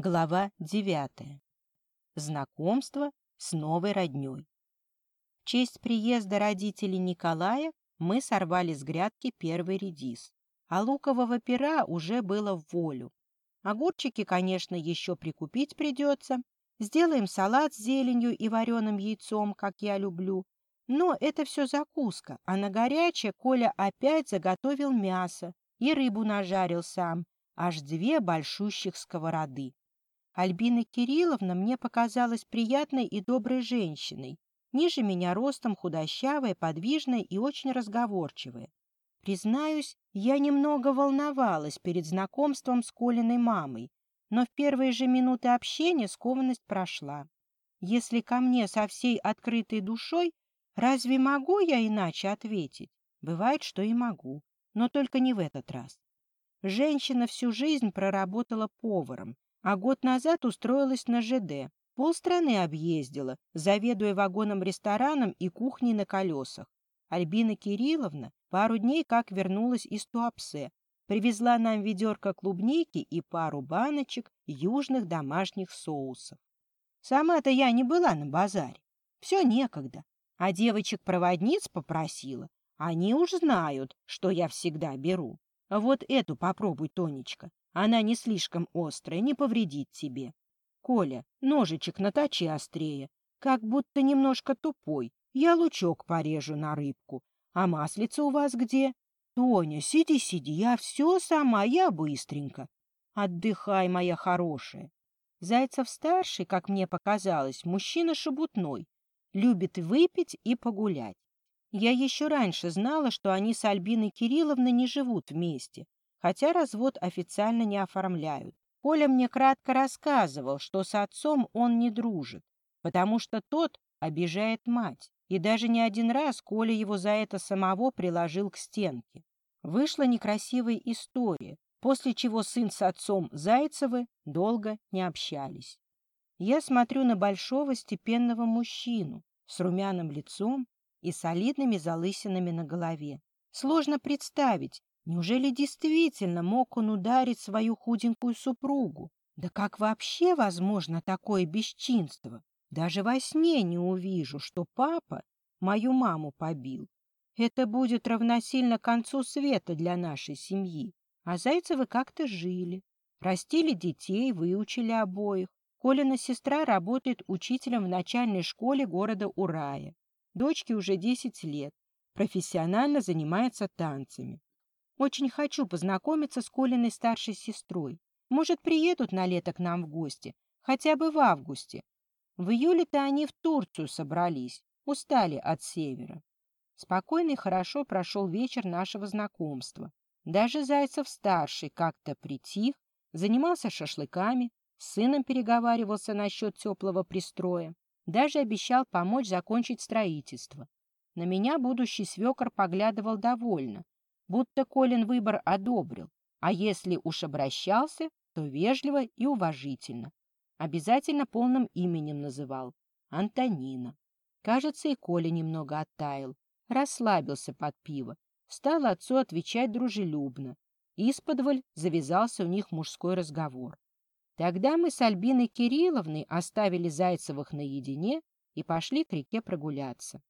Глава девятая. Знакомство с новой роднёй. В честь приезда родителей Николая мы сорвали с грядки первый редис, а лукового пера уже было в волю. Огурчики, конечно, еще прикупить придется. Сделаем салат с зеленью и вареным яйцом, как я люблю. Но это все закуска, а на горячее Коля опять заготовил мясо и рыбу нажарил сам, аж две большущих сковороды. Альбина Кирилловна мне показалась приятной и доброй женщиной, ниже меня ростом худощавая, подвижная и очень разговорчивая. Признаюсь, я немного волновалась перед знакомством с Колиной мамой, но в первые же минуты общения скованность прошла. Если ко мне со всей открытой душой, разве могу я иначе ответить? Бывает, что и могу, но только не в этот раз. Женщина всю жизнь проработала поваром, а год назад устроилась на ЖД. Полстраны объездила, заведуя вагоном-рестораном и кухней на колесах. Альбина Кирилловна пару дней как вернулась из Туапсе, привезла нам ведерко клубники и пару баночек южных домашних соусов. Сама-то я не была на базаре, все некогда, а девочек-проводниц попросила. Они уж знают, что я всегда беру. Вот эту попробуй, Тонечка, она не слишком острая, не повредит тебе. Коля, ножичек наточи острее, как будто немножко тупой. Я лучок порежу на рыбку. А маслица у вас где? Тоня, сиди-сиди, я все сама, я быстренько. Отдыхай, моя хорошая. Зайцев-старший, как мне показалось, мужчина шебутной, любит выпить и погулять. Я еще раньше знала, что они с Альбиной Кирилловной не живут вместе, хотя развод официально не оформляют. Коля мне кратко рассказывал, что с отцом он не дружит, потому что тот обижает мать. И даже не один раз Коля его за это самого приложил к стенке. Вышла некрасивая история, после чего сын с отцом Зайцевы долго не общались. Я смотрю на большого степенного мужчину с румяным лицом и солидными залысинами на голове. Сложно представить, Неужели действительно мог он ударить свою худенькую супругу? Да как вообще возможно такое бесчинство? Даже во сне не увижу, что папа мою маму побил. Это будет равносильно концу света для нашей семьи. А Зайцевы как-то жили. Растили детей, выучили обоих. Колина сестра работает учителем в начальной школе города Урая. Дочке уже 10 лет. Профессионально занимается танцами. Очень хочу познакомиться с Колиной старшей сестрой. Может, приедут на лето к нам в гости, хотя бы в августе. В июле-то они в Турцию собрались, устали от севера. Спокойно и хорошо прошел вечер нашего знакомства. Даже Зайцев-старший как-то притих, занимался шашлыками, с сыном переговаривался насчет теплого пристроя, даже обещал помочь закончить строительство. На меня будущий свекор поглядывал довольно, будто Колин выбор одобрил, а если уж обращался, то вежливо и уважительно. Обязательно полным именем называл — Антонина. Кажется, и Коля немного оттаял, расслабился под пиво, стал отцу отвечать дружелюбно. Исподволь завязался у них мужской разговор. Тогда мы с Альбиной Кирилловной оставили Зайцевых наедине и пошли к реке прогуляться.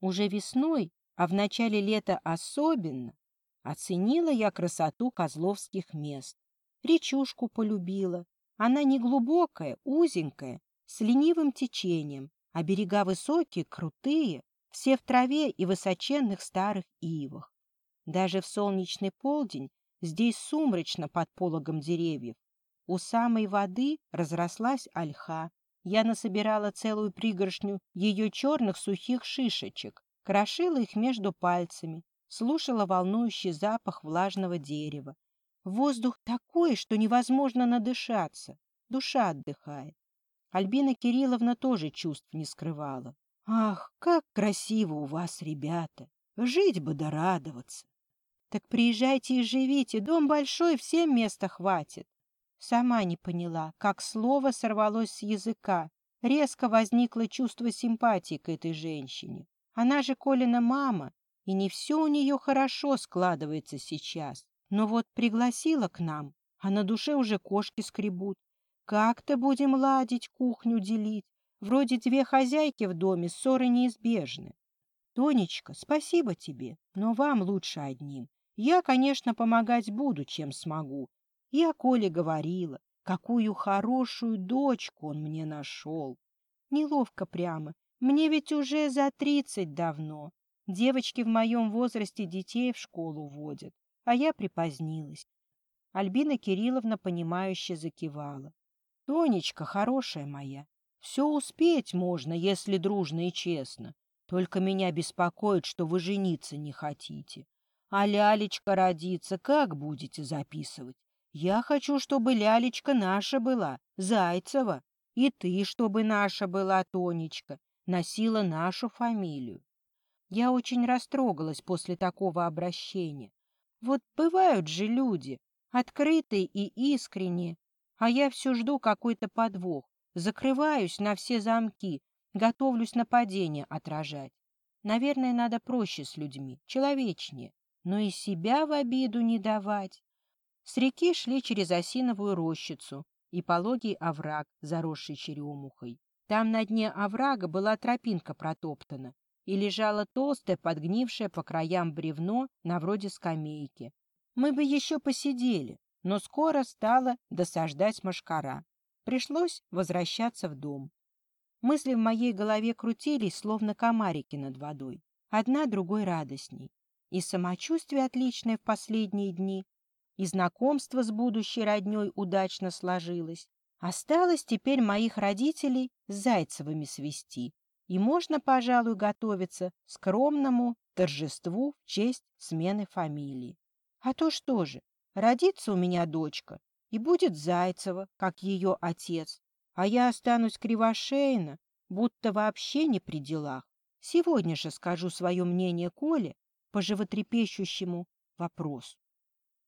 Уже весной, а в начале лета особенно, Оценила я красоту козловских мест. Речушку полюбила. Она не глубокая, узенькая, с ленивым течением, а берега высокие, крутые, все в траве и высоченных старых ивах. Даже в солнечный полдень здесь сумрачно под пологом деревьев. У самой воды разрослась ольха. Я насобирала целую пригоршню ее черных сухих шишечек, крошила их между пальцами, слушала волнующий запах влажного дерева. Воздух такой, что невозможно надышаться. Душа отдыхает. Альбина Кирилловна тоже чувств не скрывала. «Ах, как красиво у вас, ребята! Жить бы да радоваться!» «Так приезжайте и живите, дом большой, всем места хватит!» Сама не поняла, как слово сорвалось с языка. Резко возникло чувство симпатии к этой женщине. Она же Колина мама, и не все у нее хорошо складывается сейчас. Но вот пригласила к нам, а на душе уже кошки скребут. Как-то будем ладить, кухню делить. Вроде две хозяйки в доме, ссоры неизбежны. Тонечка, спасибо тебе, но вам лучше одним. Я, конечно, помогать буду, чем смогу. Я Коле говорила, какую хорошую дочку он мне нашел. Неловко прямо, мне ведь уже за тридцать давно. Девочки в моем возрасте детей в школу водят, а я припозднилась. Альбина Кирилловна, понимающе закивала. Тонечка, хорошая моя, все успеть можно, если дружно и честно. Только меня беспокоит, что вы жениться не хотите. А лялечка родится, как будете записывать? Я хочу, чтобы лялечка наша была, Зайцева. И ты, чтобы наша была, Тонечка, носила нашу фамилию. Я очень растрогалась после такого обращения. Вот бывают же люди, открытые и искренние, а я все жду какой-то подвох, закрываюсь на все замки, готовлюсь нападение отражать. Наверное, надо проще с людьми, человечнее, но и себя в обиду не давать. С реки шли через осиновую рощицу и пологий овраг, заросший черемухой. Там на дне оврага была тропинка протоптана и лежало толстое, подгнившее по краям бревно на вроде скамейки. Мы бы еще посидели, но скоро стало досаждать машкара. Пришлось возвращаться в дом. Мысли в моей голове крутились, словно комарики над водой. Одна другой радостней. И самочувствие отличное в последние дни, и знакомство с будущей родней удачно сложилось. Осталось теперь моих родителей с Зайцевыми свести, и можно, пожалуй, готовиться к скромному торжеству в честь смены фамилии. А то что же, Родится у меня дочка, и будет Зайцева, как ее отец, а я останусь кривошейна, будто вообще не при делах. Сегодня же скажу свое мнение Коле по животрепещущему вопросу.